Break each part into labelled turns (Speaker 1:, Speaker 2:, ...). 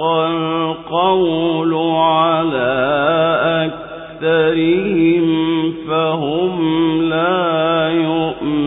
Speaker 1: القول على أكثرهم فهم لا يؤمنون.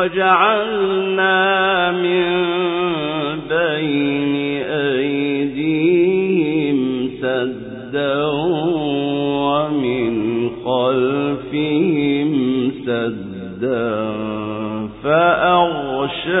Speaker 1: وجعلنا من بين أيديهم سدا ومن خلفهم سدا فأغشيناهم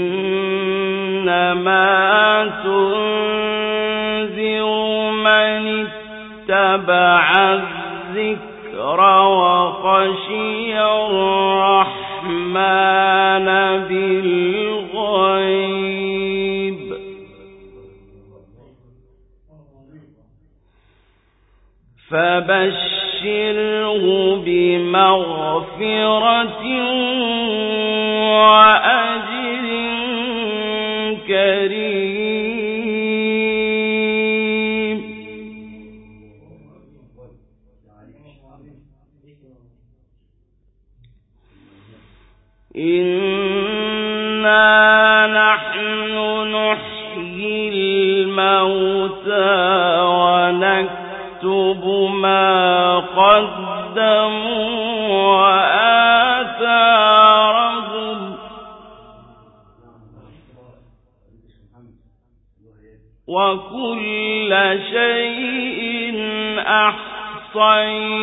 Speaker 1: إنما تنذر من اتبع الذكر وخشي الرحمن بالغيب. فبشره بمغفرة وأجر الموتى ونكتب ما قدموا وآثارهم. وكل شيء أحصيناه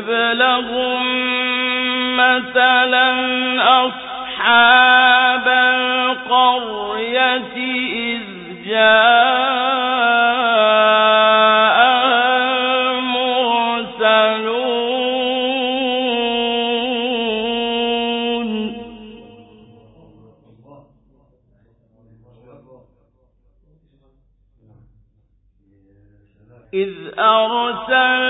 Speaker 1: واضرب لهم مثلا أصحاب القرية إذ جاء المرسلون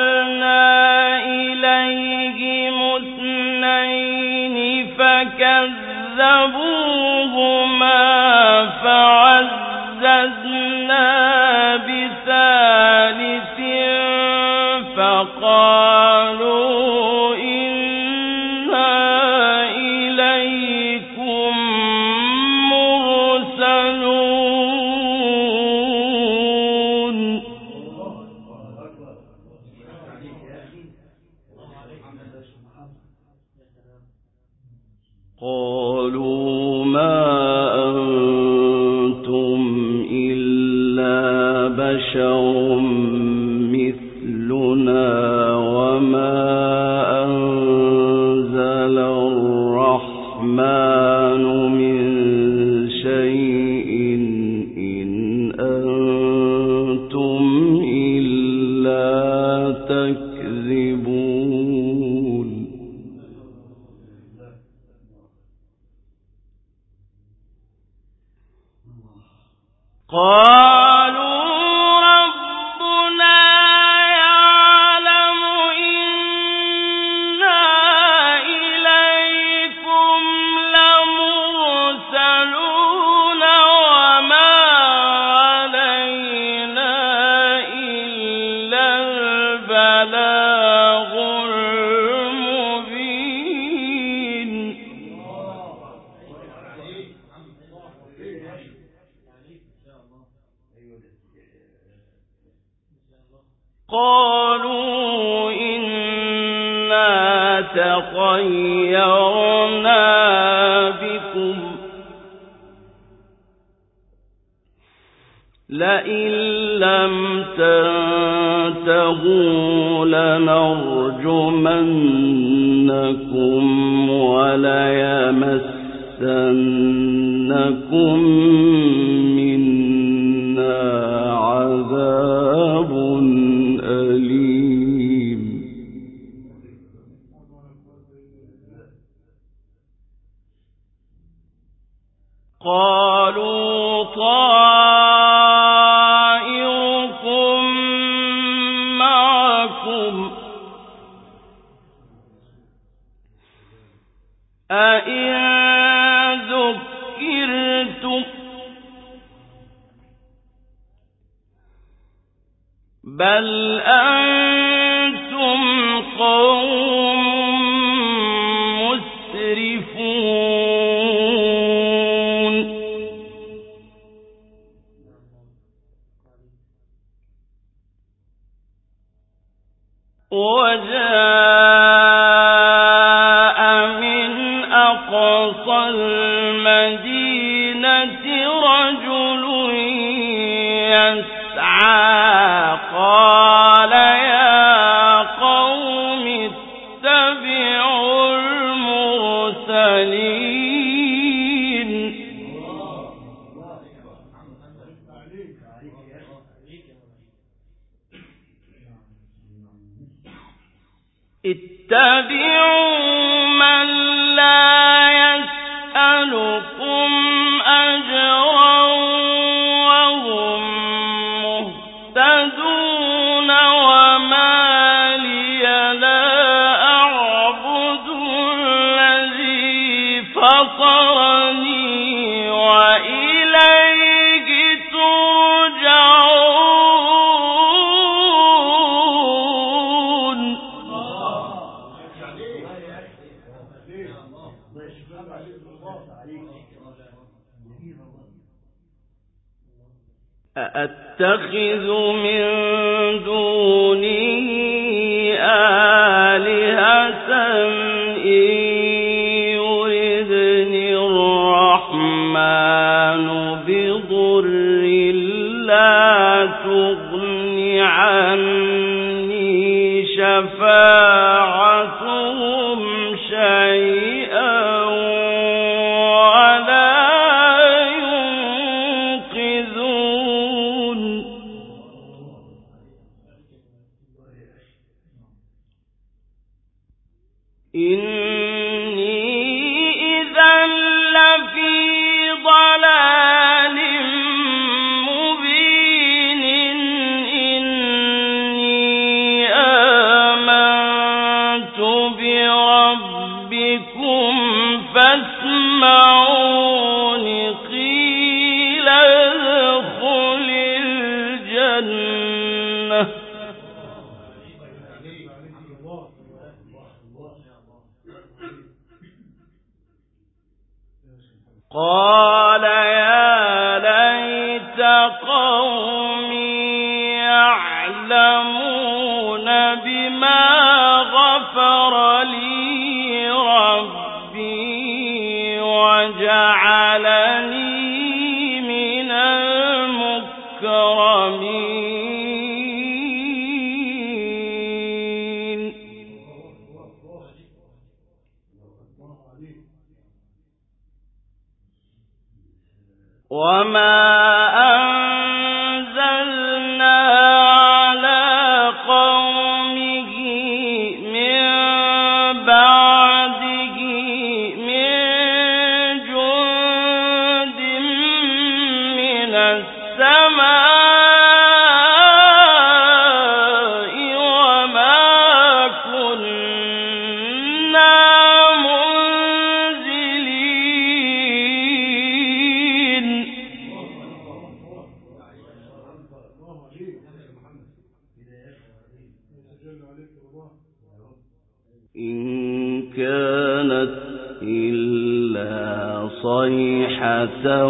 Speaker 1: صيحة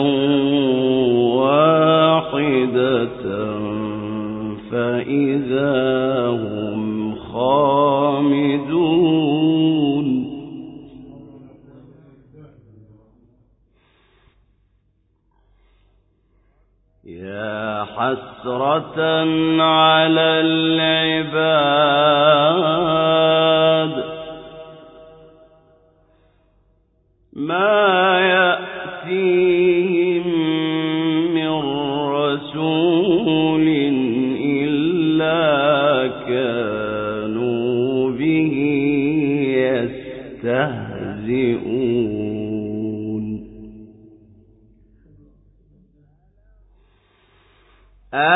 Speaker 1: واحدة فإذا هم خامدون. يا حسرة على العباد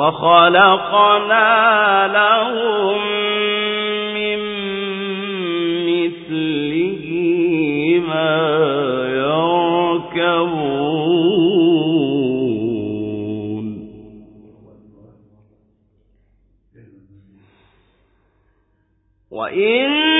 Speaker 1: وخلقنا لهم من مثله ما يركبون. وإن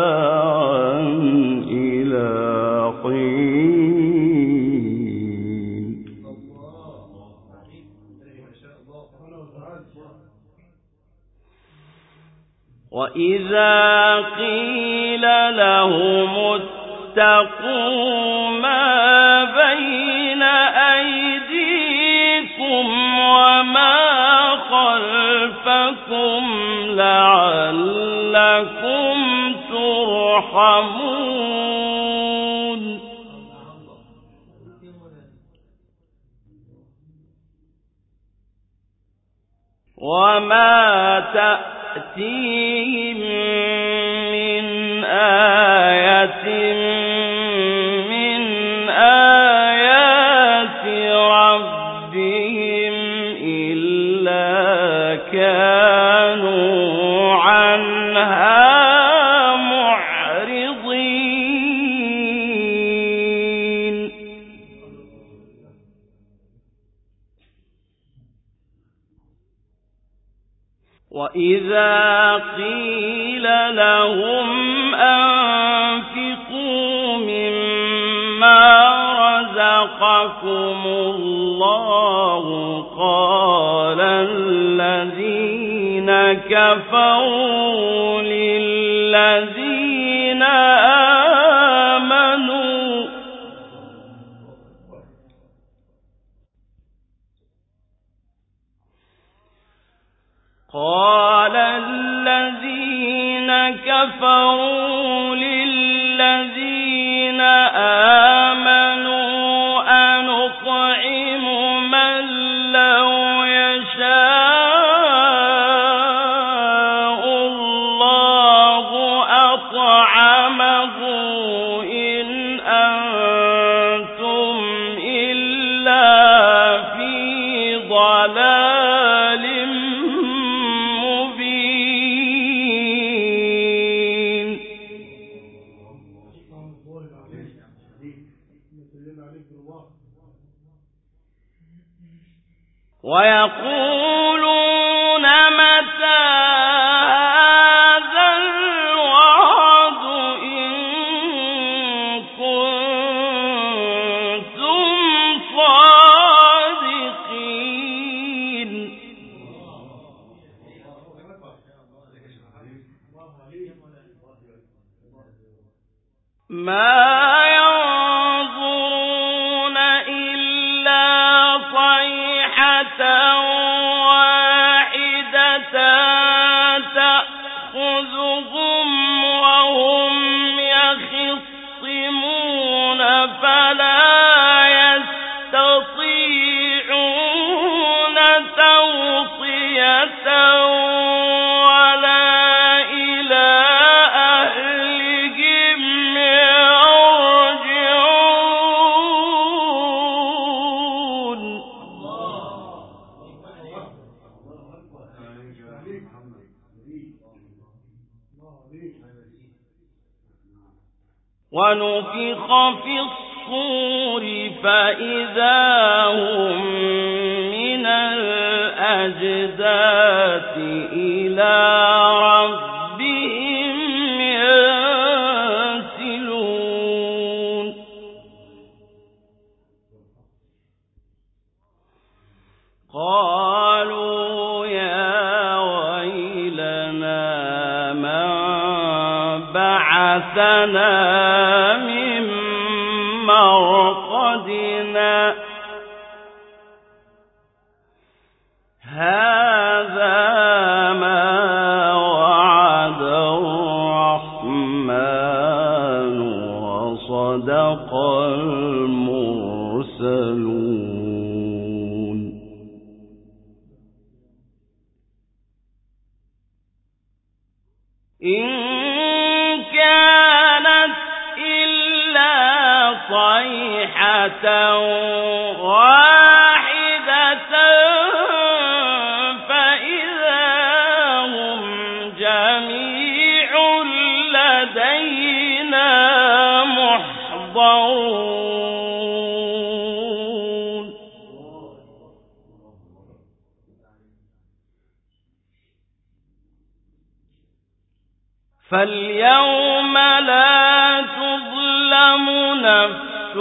Speaker 1: وإذا قيل لهم اتقوا ما بين أيديكم وما خلفكم لعلكم ترحمون وما تأتيهم من آية لهم أنفقوا مما رزقكم الله. قال الذين كفروا نَجَّاهُمْ مِنَ الْأَجْدَاثِ إِلَى يحضرون. فاليوم لا تظلم نفس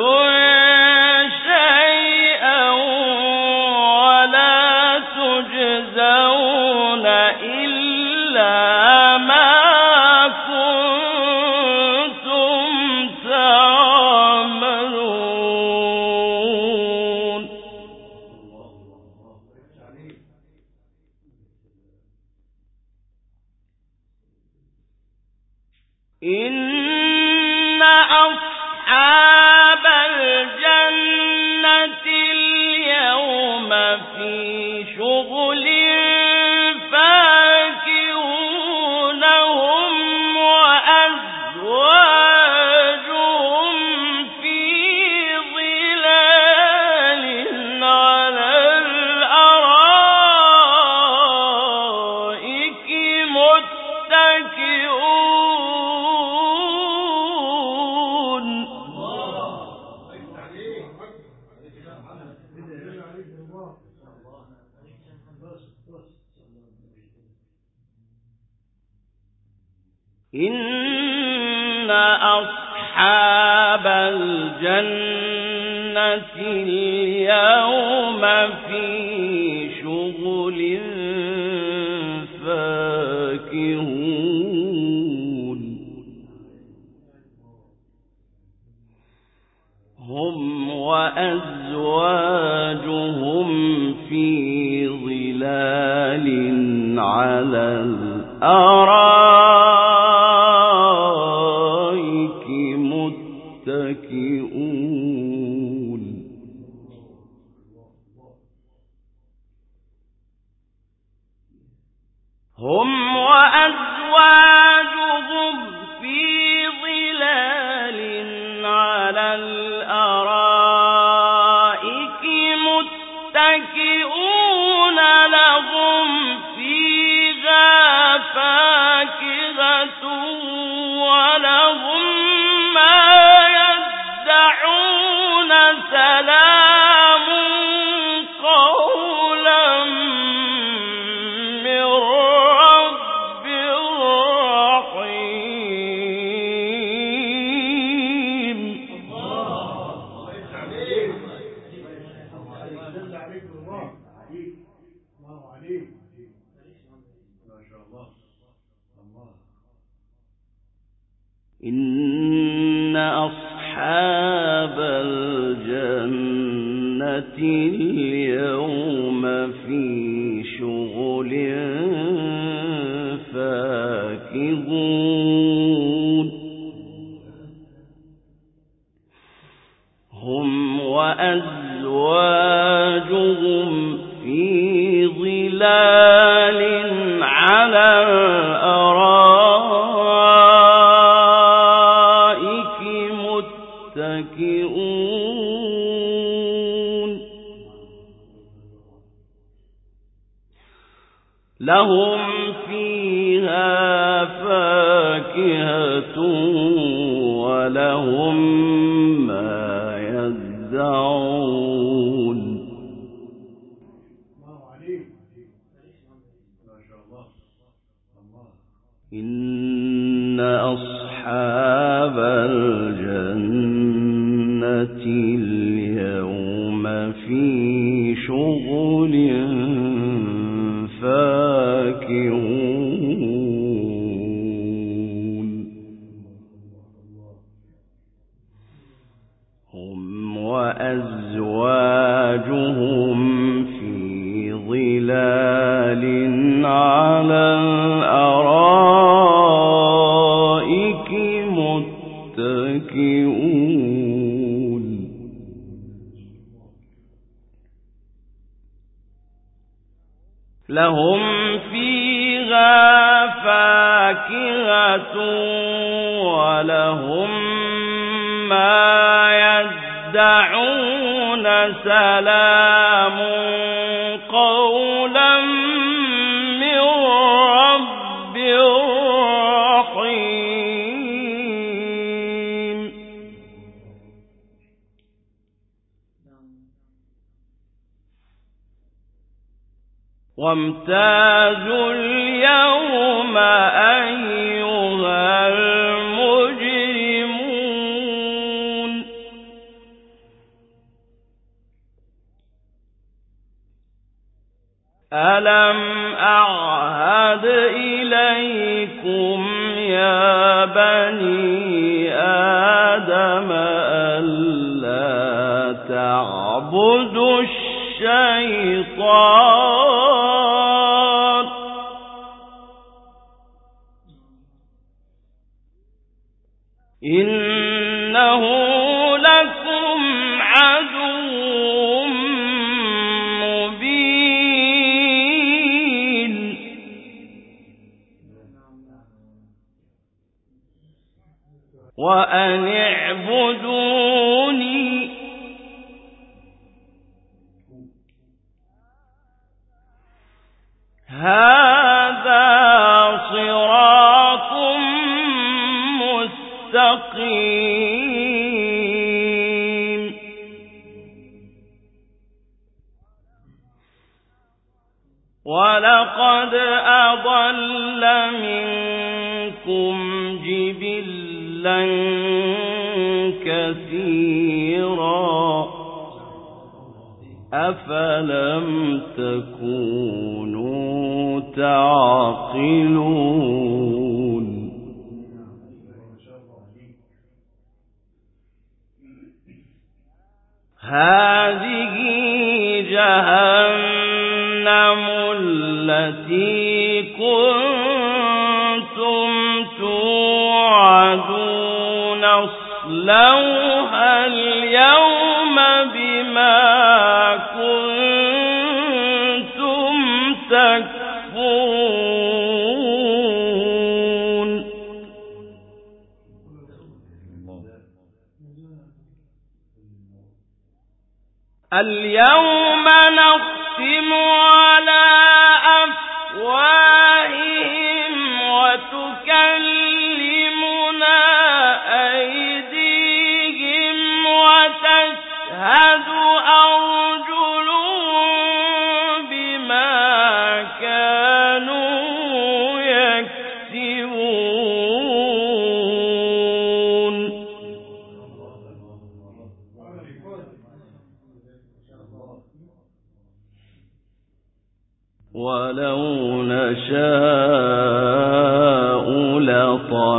Speaker 1: وامتاز اليوم أيها المجرمون. ألم أعهد إليكم يا بني آدم ألا تعبدوا الشيطان فضلا كثيرا. أفلم تكونوا تعقلون؟ هذه جهنم التي كنت اليوم بما كنتم اليوم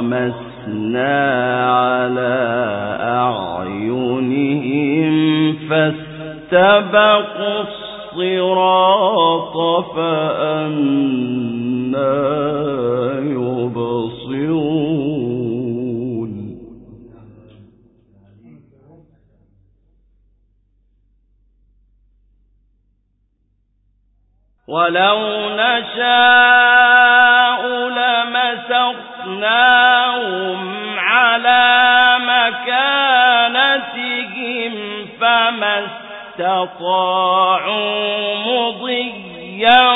Speaker 1: طَمَسْنَا على أعينهم فاستبقوا الصراط فأنا على مكانتهم فما استطاعوا مضيا.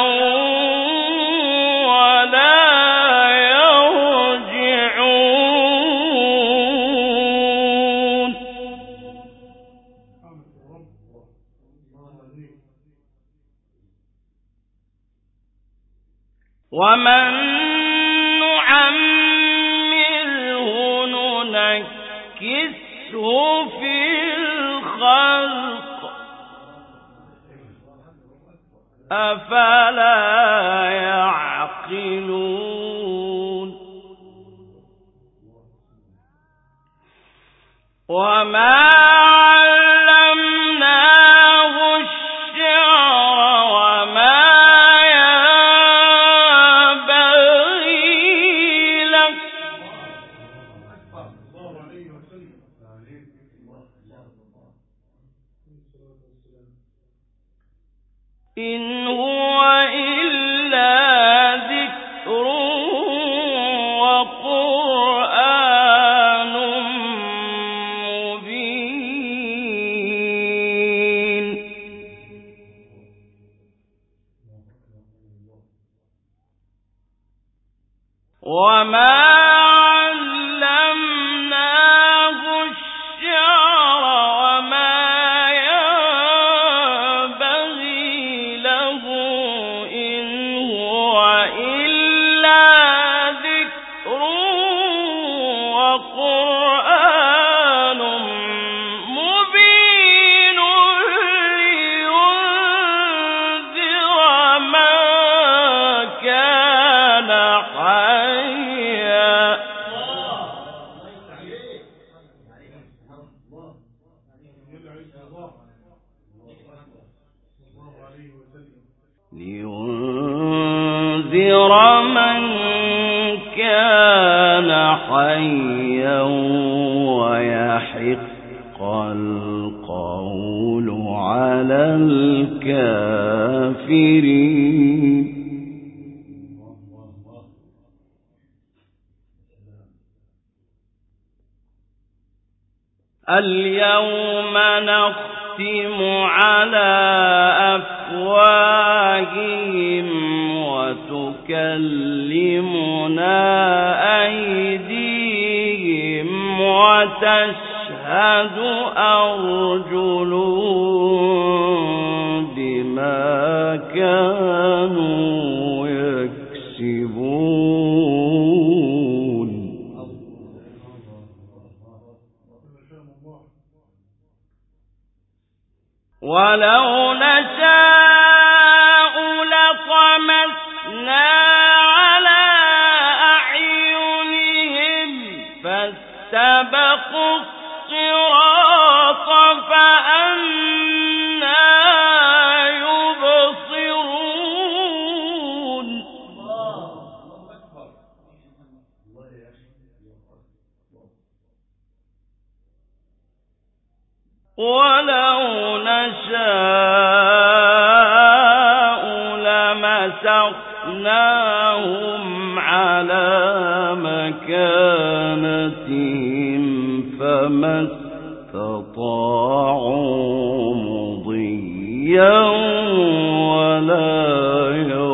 Speaker 1: خَالِقُونَ ولو نشاء لمسخناهم على مكانتهم مضيا ولا يوم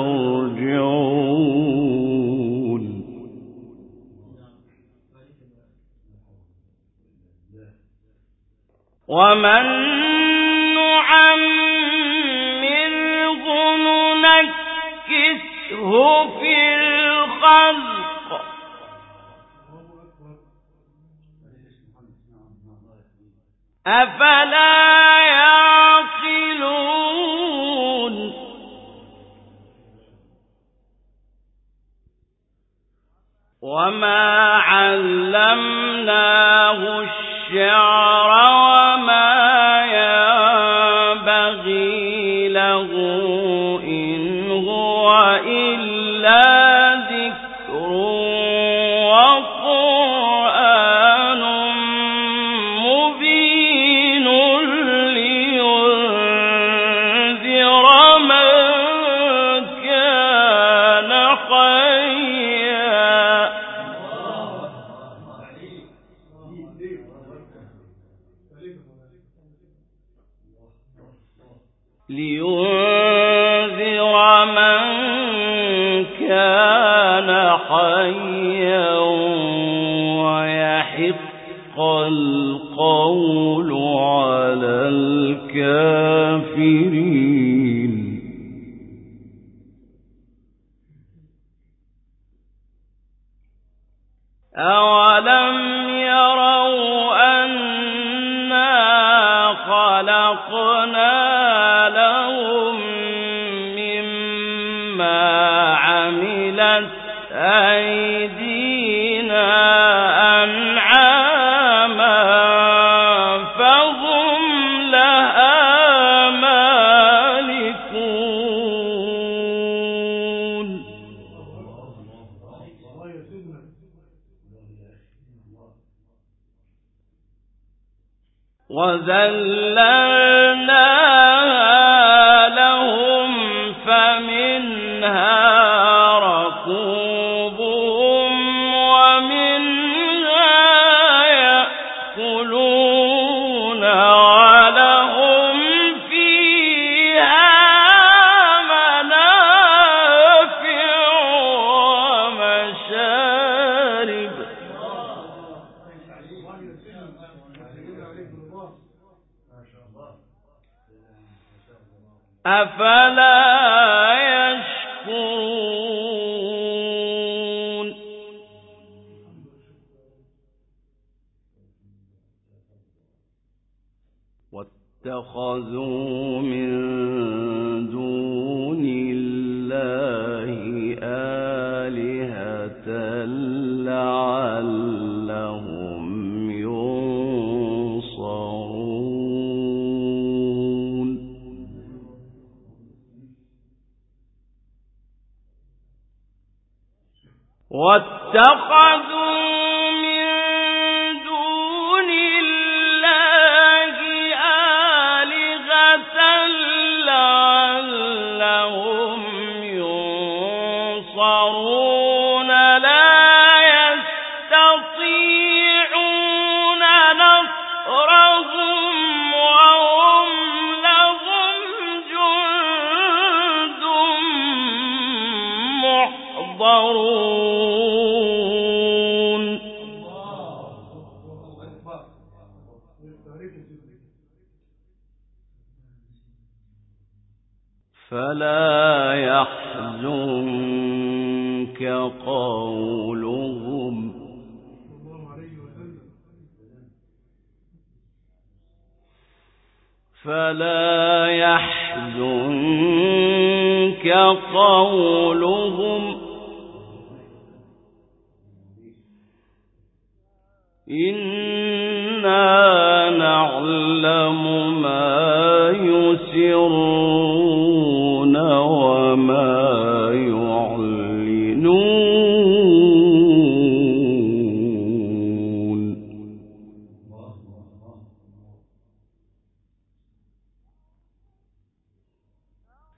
Speaker 1: أفلا يعقلون؟ وما علمناه الشعر وما ينبغي له. حيا ويحق القول.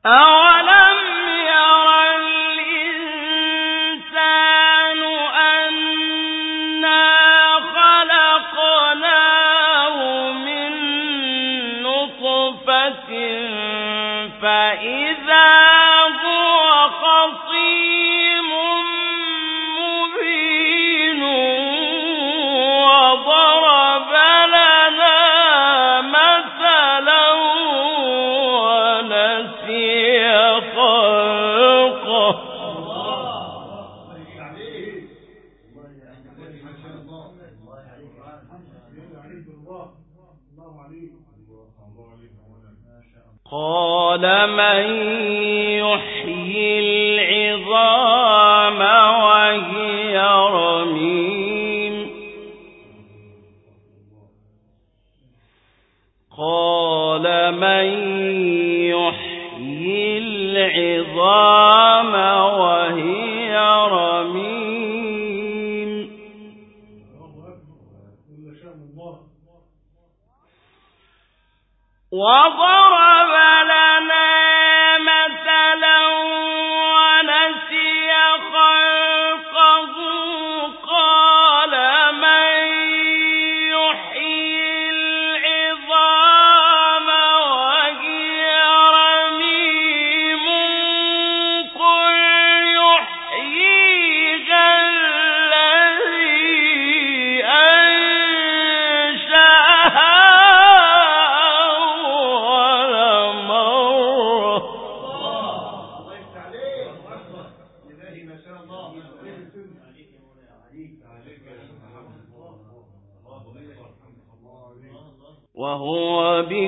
Speaker 1: أعلم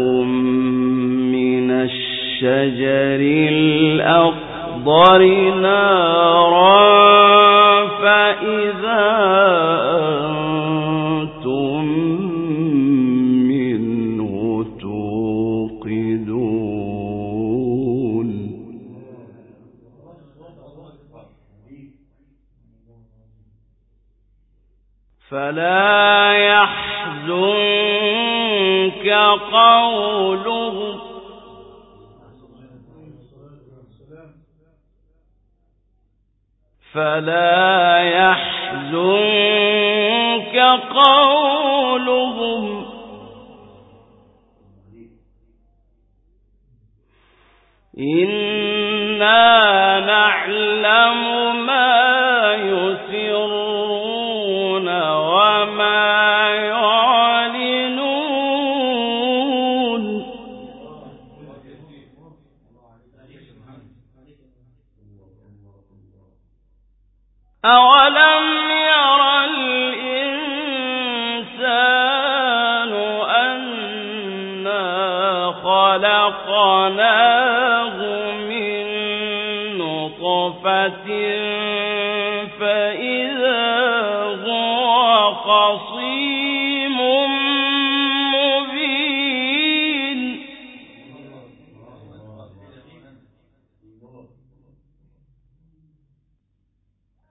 Speaker 1: لكم من الشجر الأخضر نار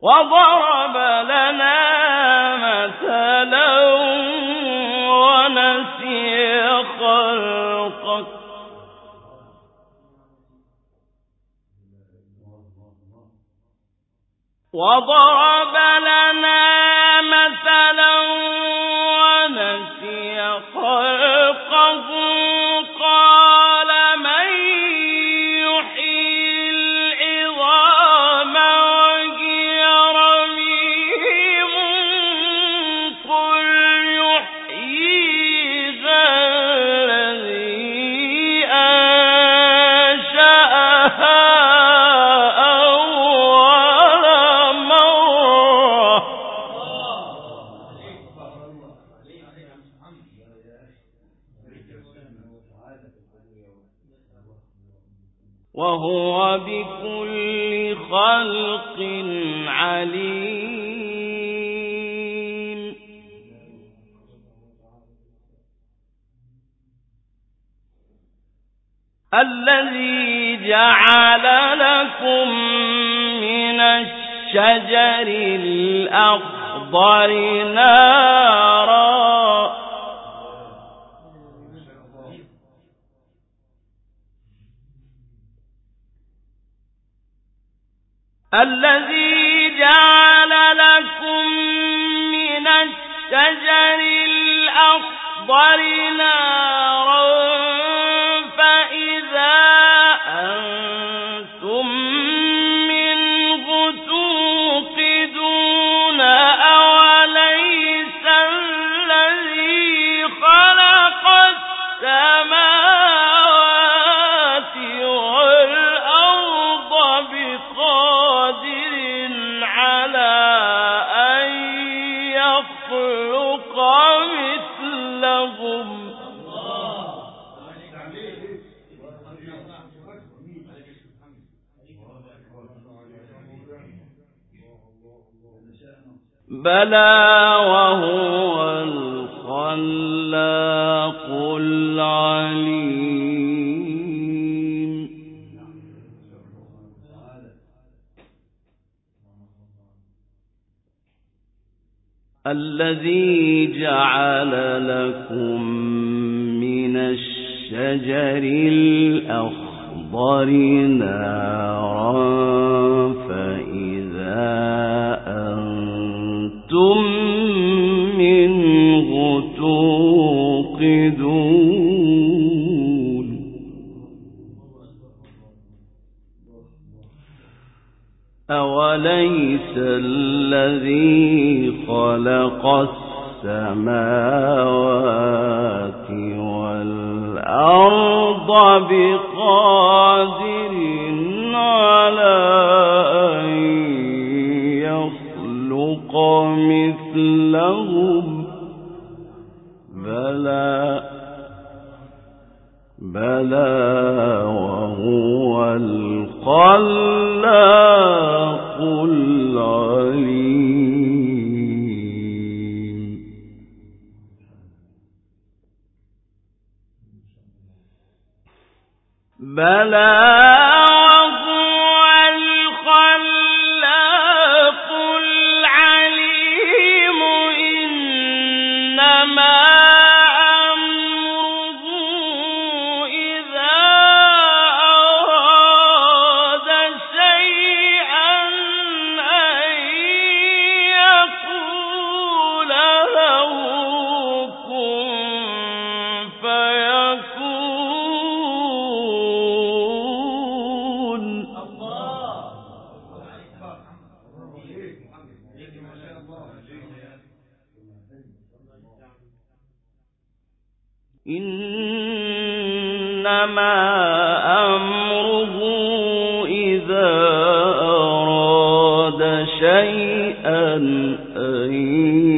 Speaker 1: وضرب لنا مثلا ونسي خلقه وضرب الذي جعل لكم من الشجر الأخضر نارا. الذي جعل لكم من الشجر الأخضر نارا. بلى وهو الخلاق العليم. الذي جعل لكم من الشجر الأخضر نارا الذي خلق السماوات والأرض بقادر على أن يخلق مثلهم بلى بلى وهو الخلاق شيئا أن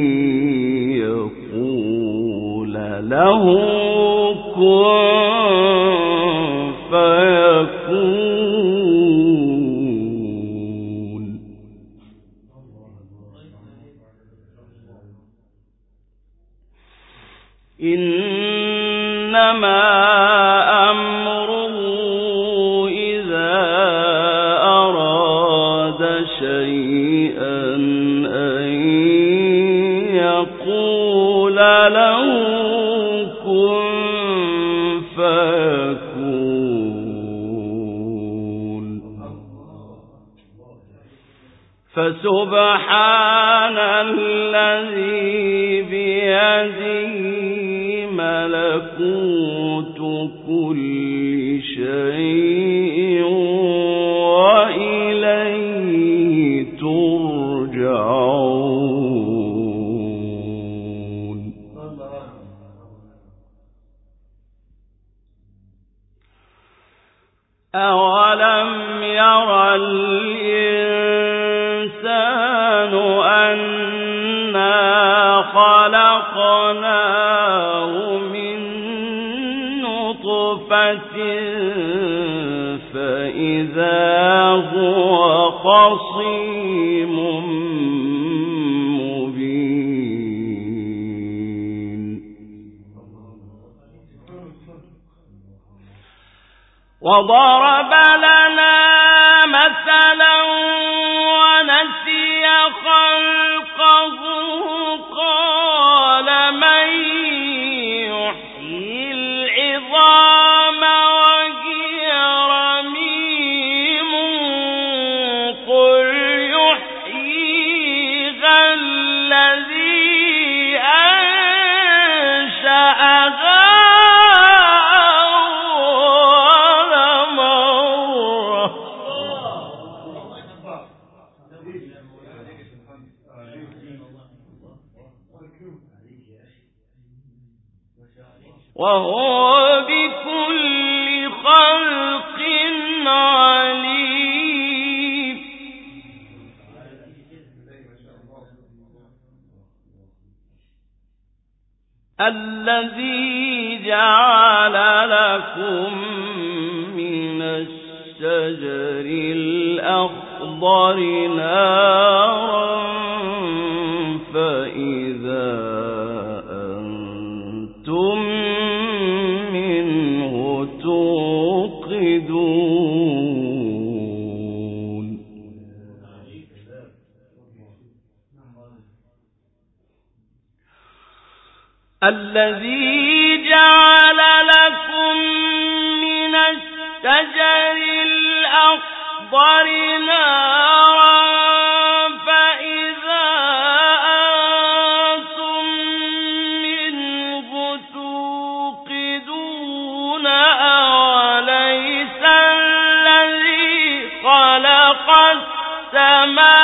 Speaker 1: ضرب لنا مثلا الذي جعل لكم من الشجر الأخضر نارا الذي جعل لكم من الشجر الأخضر نارا فإذا أنتم منه توقدون أوليس الذي خلق السماوات